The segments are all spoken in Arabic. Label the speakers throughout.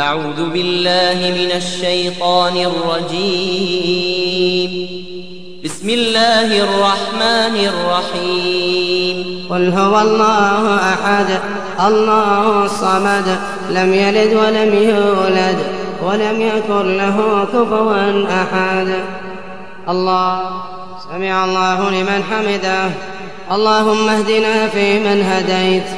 Speaker 1: أعوذ بالله من الشيطان الرجيم. بسم الله الرحمن الرحيم.
Speaker 2: قل هو الله أحد الله الصمد لم يلد ولم يولد ولم يكن له كفوا أحد. الله سمع الله لمن حمده. اللهم اهدنا فيمن هديت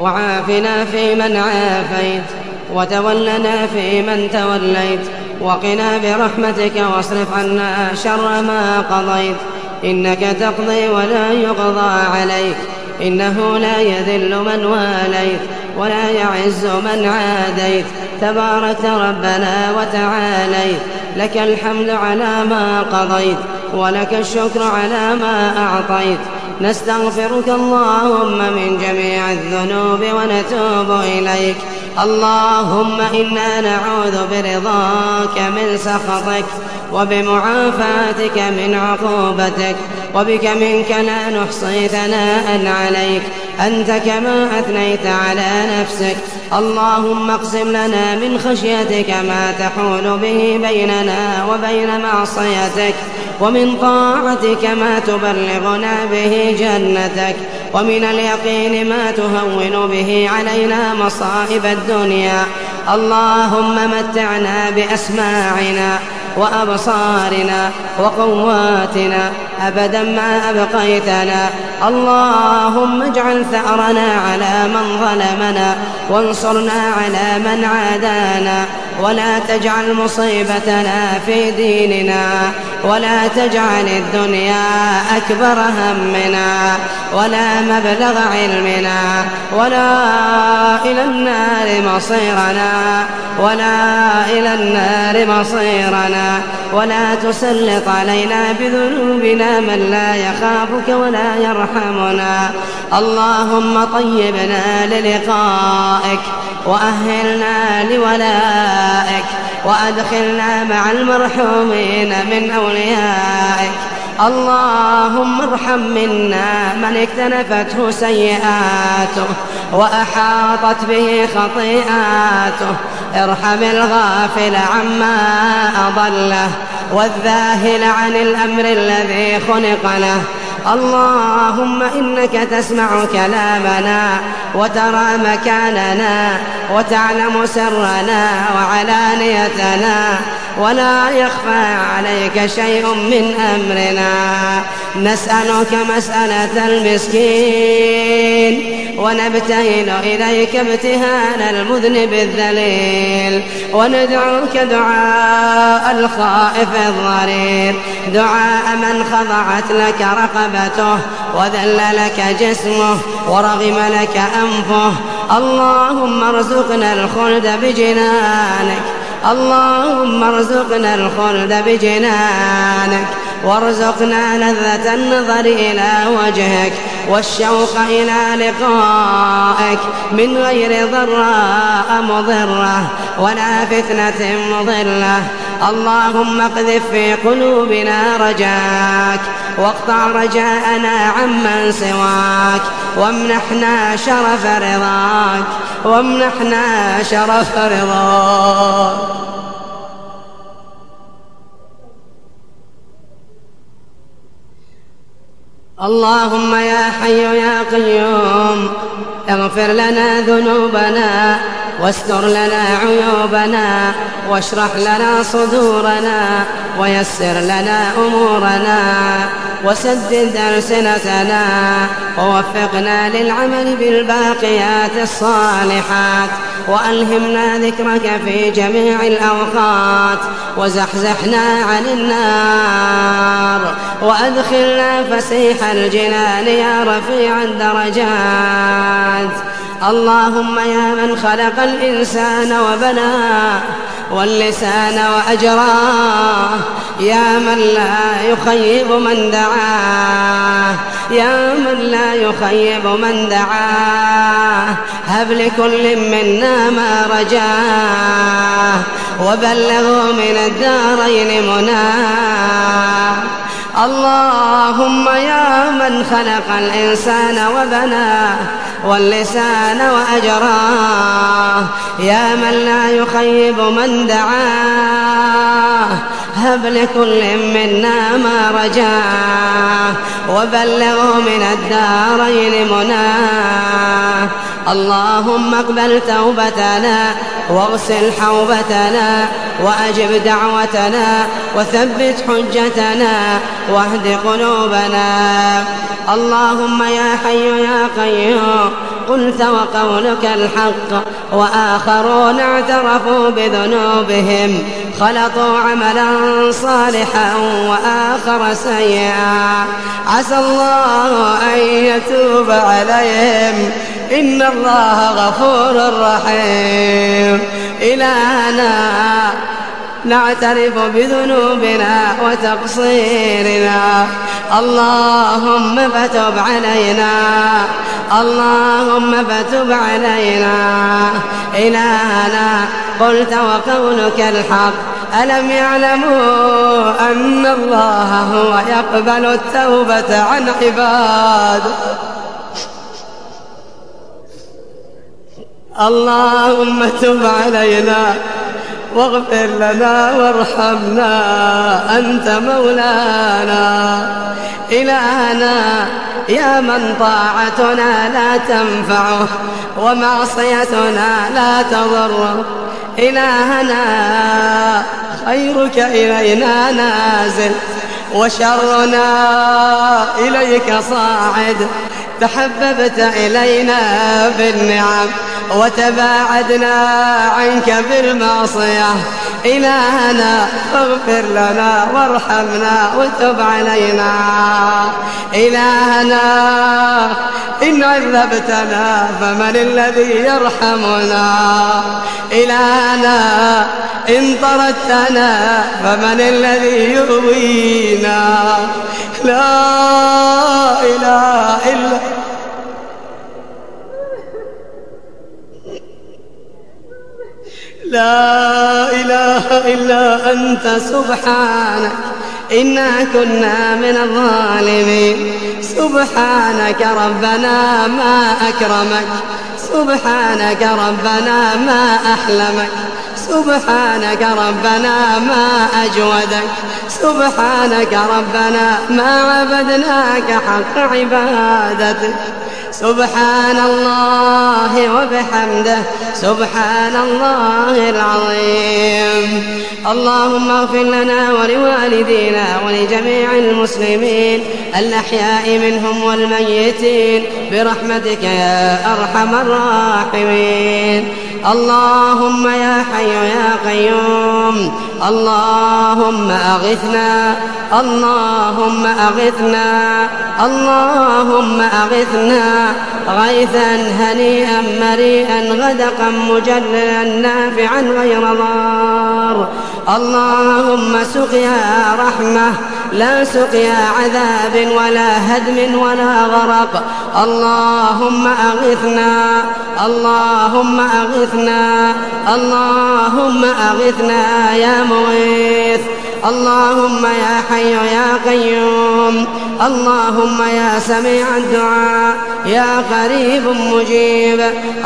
Speaker 2: وعافنا فيمن عافيت. وتولنا فيمن توليت. وقنا برحمتك واصرف عنا شر ما قضيت. إنك تقضي ولا يقضى عليك. إنه لا يذل من واليت ولا يعز من عاديت. تبارك ربنا وتعاليت. لك الحمد على ما قضيت. ولك الشكر على ما أعطيت. نستغفرك اللهم من جميع الذنوب ونتوب إليك. اللهم إنا نعوذ برضاك من سخطك وبمعافاتك من عقوبتك وبك منك لا نحصي ثناء عليك. أنت كما أثنيت على نفسك. اللهم اقسم لنا من خشيتك ما تحول به بيننا وبين معصيتك ومن طاعتك ما تبلغنا به جنتك. ومن اليقين ما تهون به علينا مصائب الدنيا. اللهم متعنا بأسماعنا وأبصارنا وقواتنا أبدا ما أبقيتنا. اللهم اجعل ثأرنا على من ظلمنا وانصرنا على من عادانا. ولا تجعل مصيبتنا في ديننا. ولا تجعل الدنيا أكبر همنا ولا مبلغ علمنا ولا إلى النار مصيرنا ولا إلى النار مصيرنا ولا تسلط علينا بذنوبنا من لا يخافك ولا يرحمنا اللهم طيبنا للقائك وأهلنا لولائك وأدخلنا مع المرحومين من أوليائك. اللهم ارحم منا من اكتنفته سيئاته وأحاطت به خطيئاته. ارحم الغافل عما أضله والذاهل عن الأمر الذي خلق له. اللهم إنك تسمع كلامنا وترى مكاننا وتعلم سرنا وعلانيتنا ولا يخفى عليك شيء من أمرنا. نسألك مسألة المسكين. ونبتهل إليك ابتهال المذنب الذليل. وندعوك دعاء الخائف الضرير. دعاء من خضعت لك رقبته وذل لك جسمه ورغم لك أنفه. اللهم ارزقنا الخلد بجنانك. اللهم ارزقنا الخلد بجنانك. وارزقنا لذة النظر إلى وجهك والشوق إلى لقائك من غير ضراء مضرة ولا فتنة مضلة. اللهم اقذف في قلوبنا رجاك واقطع رجاءنا عمن سواك وامنحنا شرف رضاك وامنحنا شرف رضاك. اللهم يا حي يا قيوم اغفر لنا ذنوبنا واستر لنا عيوبنا واشرح لنا صدورنا ويسر لنا أمورنا وسدد ألسنتنا ووفقنا للعمل بالباقيات الصالحات وألهمنا ذكرك في جميع الأوقات وزحزحنا عن النار وأدخلنا فسيح الجنان يا رفيع الدرجات. اللهم يا من خلق الإنسان وبناه واللسان وأجراه يا من لا يخيب من دعاه يا من لا يخيب من دعاه هب لكل منا ما رجاه وبلغوا من الدارين مناه اللهم يا من خلق الإنسان وبناه واللسان وأجراه. يا من لا يخيب من دعاه. هب لكل منا ما رجاه وبلغه من الدارين مناه اللهم اقبل توبتنا واغسل حوبتنا وأجب دعوتنا وثبت حجتنا واهد قلوبنا. اللهم يا حي يا قيوم قلت وقولك الحق وآخرون اعترفوا بذنوبهم. خلطوا عملا صالحا وآخر سيئا. عسى الله أن يتوب عليهم. إن الله غفور رحيم. إلهنا نعترف بذنوبنا وتقصيرنا. اللهم فتب علينا. اللهم فتب علينا. إلهنا قلت وقولك الحق. ألم يعلموا أن الله هو يقبل التوبة عن عباده اللهم تب علينا واغفر لنا وارحمنا. أنت مولانا. إلهنا يا من طاعتنا لا تنفعه ومعصيتنا لا تضره. إلهنا خيرك إلينا نازل وشرنا إليك صاعد. تحببت إلينا بالنعم وتباعدنا عنك بالمعصية. إلهنا فاغفر لنا وارحمنا وتب علينا. إلهنا إن عذبتنا فمن الذي يرحمنا. إلهنا إن طردتنا فمن الذي يؤوينا لا إله إلا لا إله إلا أنت سبحانك إنا كنا من الظالمين. سبحانك ربنا ما أكرمك سبحانك ربنا ما أحلمك سبحانك ربنا ما أجودك سبحانك ربنا ما عبدناك حق عبادتك. سبحان الله وبحمده سبحان الله العظيم. اللهم اغفر لنا ولوالدينا ولجميع المسلمين الأحياء منهم والميتين برحمتك يا أرحم الراحمين. اللهم يا حي يا قيوم اللهم أغثنا اللهم أغثنا اللهم أغثنا غيثا هنيئا مريئا غدقا مجللا نافعا غير ضار. اللهم سقيا رحمة لا سقيا عذاب ولا هدم ولا غرق. اللهم أغثنا اللهم أغثنا اللهم أغثنا يا مغيث. اللهم يا حي يا قيوم. اللهم يا سميع الدعاء يا قريب مجيب.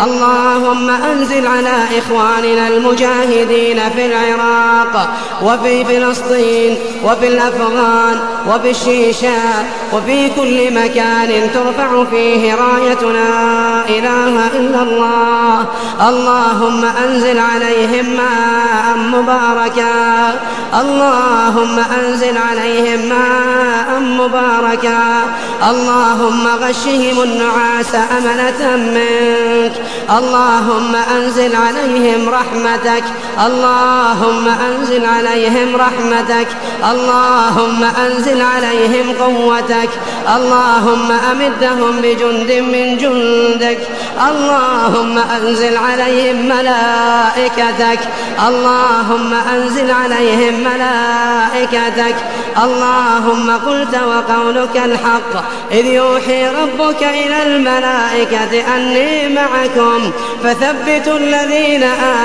Speaker 2: اللهم أنزل على إخواننا المجاهدين في العراق وفي فلسطين وفي الأفغان وفي الشيشان وفي كل مكان ترفع فيه راية لا إله إلا الله. اللهم أنزل عليهم ماء مباركا. اللهم أنزل عليهم ماء مباركا. اللهم غشهم النعاس أمنة منك. اللهم أنزل عليهم رحمتك. اللهم أنزل عليهم رحمتك. اللهم أنزل عليهم قوتك. اللهم أمدهم بجند من جندك. اللهم أنزل عليهم ملائكتك. اللهم أنزل عليهم ملائكتك. اللهم قلت وقولك الحق إذ يوحي ربك إلى الملائكة أني معكم فثبتوا الذين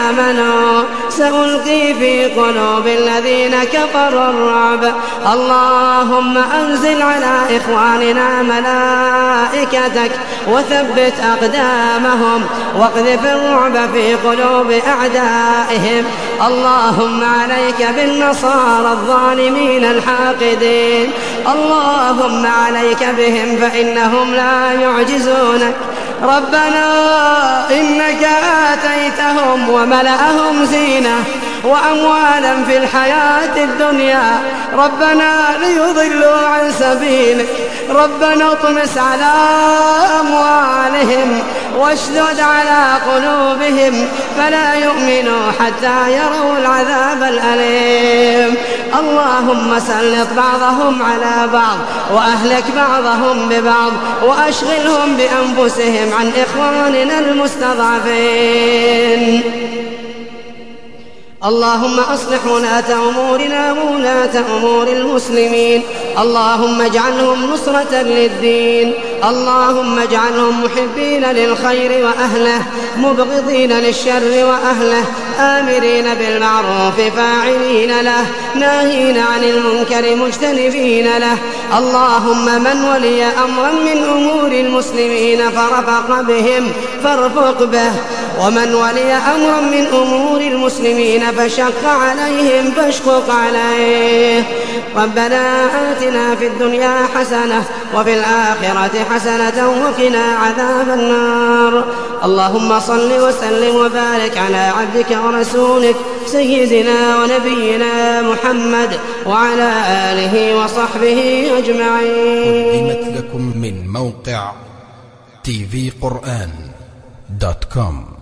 Speaker 2: آمنوا سألقي في قلوب الذين كفروا الرعب. اللهم أنزل على إخواننا ملائكتك وثبت أقدامهم واقذف الرعب في قلوب أعدائهم. اللهم عليك بالنصارى الظالمين الحاقدين. اللهم عليك بهم فإنهم لا يعجزونك. ربنا إنك آتيتهم وملأهم زينة. وأموالا في الحياة الدنيا. ربنا ليضلوا عن سبيلك. ربنا اطمس على أموالهم واشدد على قلوبهم. فلا يؤمنوا حتى يروا العذاب الأليم. اللهم سلط بعضهم على بعض وأهلك بعضهم ببعض وأشغلهم بأنفسهم عن إخواننا المستضعفين. اللهم أصلح ولاة أمورنا وولاة أمور المسلمين. اللهم اجعلهم نصرة للدين. اللهم اجعلهم محبين للخير وأهله مبغضين للشر وأهله آمرين بالمعروف فاعلين له ناهين عن المنكر مجتنبين له. اللهم من ولي أمرا من أمور المسلمين فرفق بهم فارفق به. ومن ولي أمرا من أمور المسلمين فشق عليهم فاشقق عليه. ربنا آتنا في الدنيا حسنة وفي الآخرة حسنة وقنا عذاب النار. اللهم صل وسلم وبارك على عبدك ورسولك سيدنا ونبينا محمد وعلى آله وصحبه أجمعين.
Speaker 3: قدمت لكم من موقع TV قرآن dot com.